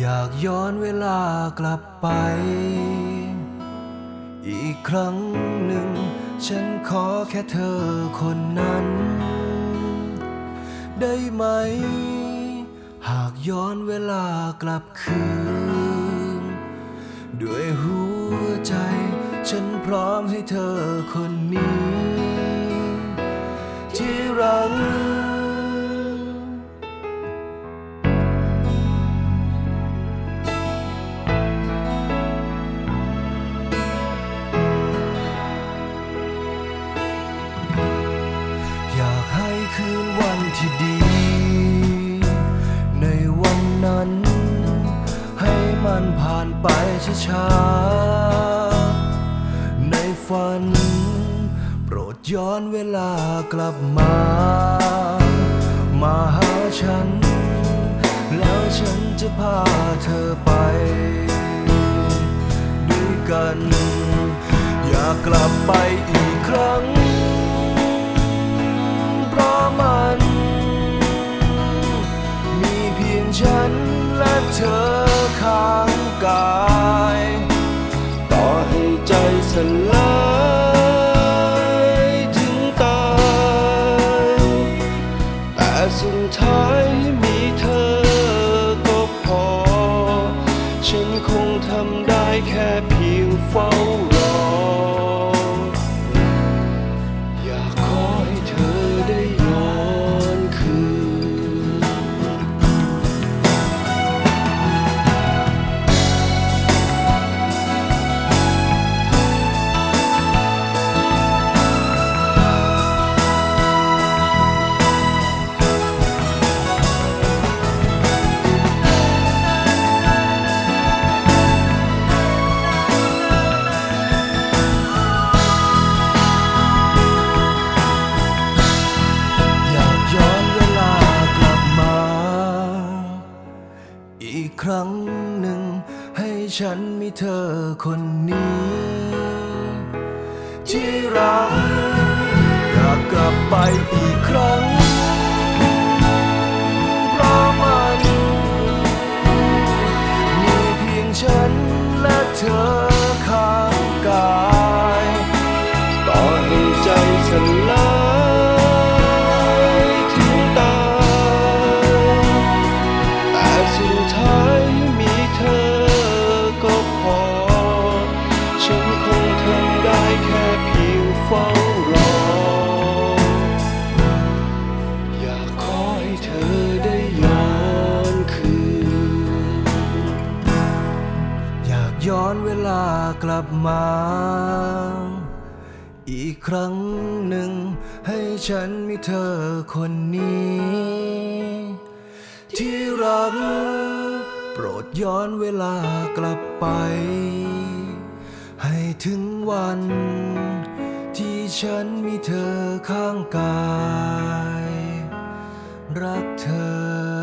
อยากย้อนเวลากลับไป อีกครั้งหนึ่ง ฉันขอแค่เธอคนนั้น ได้ไหม หากย้อนเวลากลับคืน ด้วยหัวใจ ฉันพร้อมให้เธอคนนี้ ที่ดี ในวันนั้น ให้มันผ่านไปช้าๆ ในฝัน โปรดย้อนเวลากลับมา มาหาฉัน แล้วฉันจะพาเธอไป ด้วยกัน อยากกลับไปอีกครั้ง ฉันและเธอข้างกาย ต่อให้ใจสลายถึงตาย แต่สุดท้ายมีเธอ ครั้งหนึ่ง ให้ฉันมีเธอคนนี้ ที่รักอยากกลับไปอีกครั้งเพราะมันมีเพียงฉันและเธอ ย้อนเวลากลับมา อีกครั้งหนึ่ง ให้ฉันมีเธอคนนี้ ที่รัก โปรดย้อนเวลากลับไป ให้ถึงวัน ที่ฉันมีเธอข้างกาย รักเธอ